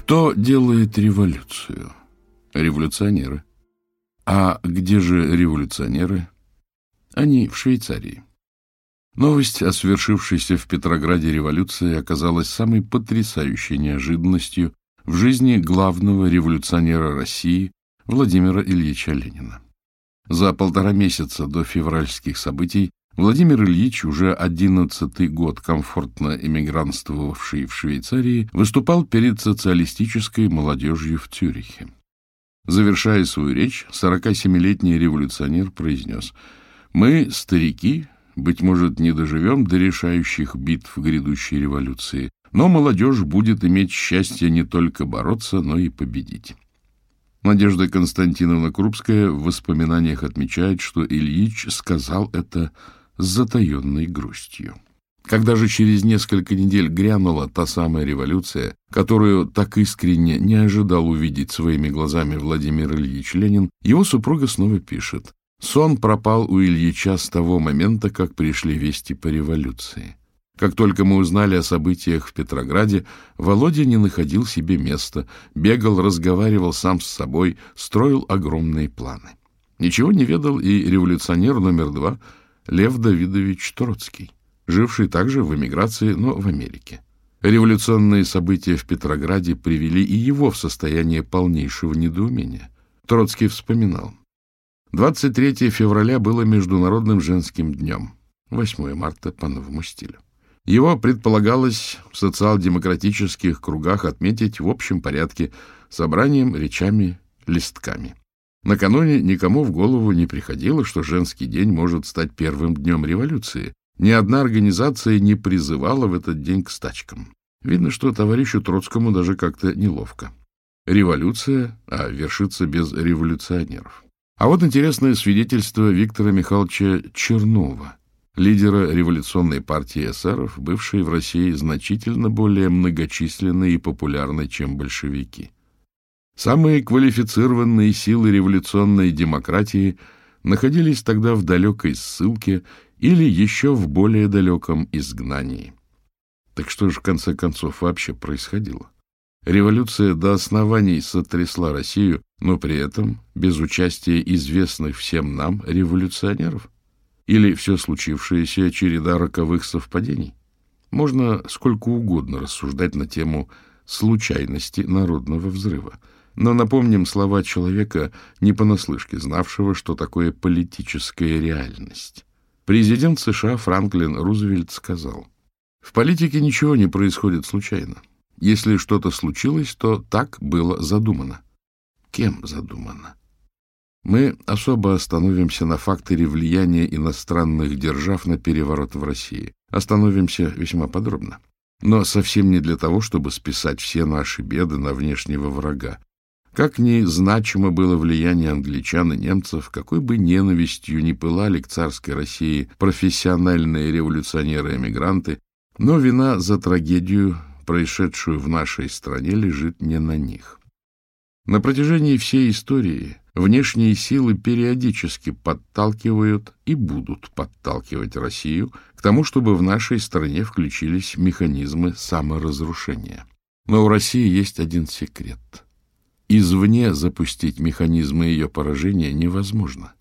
Кто делает революцию? Революционеры. А где же революционеры? Они в Швейцарии. Новость о свершившейся в Петрограде революции оказалась самой потрясающей неожиданностью в жизни главного революционера России Владимира Ильича Ленина. За полтора месяца до февральских событий Владимир Ильич, уже одиннадцатый год комфортно эмигрантствовавший в Швейцарии, выступал перед социалистической молодежью в Цюрихе. Завершая свою речь, 47-летний революционер произнес «Мы, старики, быть может, не доживем до решающих битв грядущей революции, но молодежь будет иметь счастье не только бороться, но и победить». Надежда Константиновна Крупская в воспоминаниях отмечает, что Ильич сказал это затаенной грустью. Когда же через несколько недель грянула та самая революция, которую так искренне не ожидал увидеть своими глазами Владимир Ильич Ленин, его супруга снова пишет. Сон пропал у Ильича с того момента, как пришли вести по революции. Как только мы узнали о событиях в Петрограде, Володя не находил себе места, бегал, разговаривал сам с собой, строил огромные планы. Ничего не ведал и революционер номер два – Лев Давидович Троцкий, живший также в эмиграции, но в Америке. Революционные события в Петрограде привели и его в состояние полнейшего недоумения. Троцкий вспоминал. 23 февраля было Международным женским днем, 8 марта по новому стилю. Его предполагалось в социал-демократических кругах отметить в общем порядке собранием, речами, листками. Накануне никому в голову не приходило, что женский день может стать первым днем революции. Ни одна организация не призывала в этот день к стачкам. Видно, что товарищу Троцкому даже как-то неловко. Революция, а вершится без революционеров. А вот интересное свидетельство Виктора Михайловича Чернова, лидера революционной партии эсеров, бывшей в России значительно более многочисленной и популярной, чем большевики. Самые квалифицированные силы революционной демократии находились тогда в далекой ссылке или еще в более далеком изгнании. Так что же в конце концов вообще происходило? Революция до оснований сотрясла Россию, но при этом без участия известных всем нам революционеров? Или все случившееся череда роковых совпадений? Можно сколько угодно рассуждать на тему случайности народного взрыва. Но напомним слова человека, не понаслышке знавшего, что такое политическая реальность. Президент США Франклин Рузвельт сказал, «В политике ничего не происходит случайно. Если что-то случилось, то так было задумано». Кем задумано? Мы особо остановимся на факторе влияния иностранных держав на переворот в России. Остановимся весьма подробно. Но совсем не для того, чтобы списать все наши беды на внешнего врага. Как ни значимо было влияние англичан и немцев, какой бы ненавистью ни пылали к царской России профессиональные революционеры-эмигранты, но вина за трагедию, происшедшую в нашей стране, лежит не на них. На протяжении всей истории внешние силы периодически подталкивают и будут подталкивать Россию к тому, чтобы в нашей стране включились механизмы саморазрушения. Но у России есть один секрет – Извне запустить механизмы ее поражения невозможно,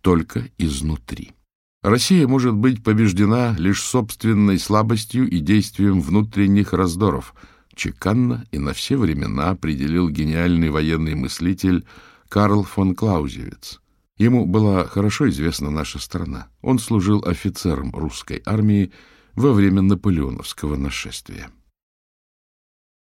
только изнутри. Россия может быть побеждена лишь собственной слабостью и действием внутренних раздоров, чеканно и на все времена определил гениальный военный мыслитель Карл фон Клаузевиц. Ему была хорошо известна наша страна. Он служил офицером русской армии во время наполеоновского нашествия.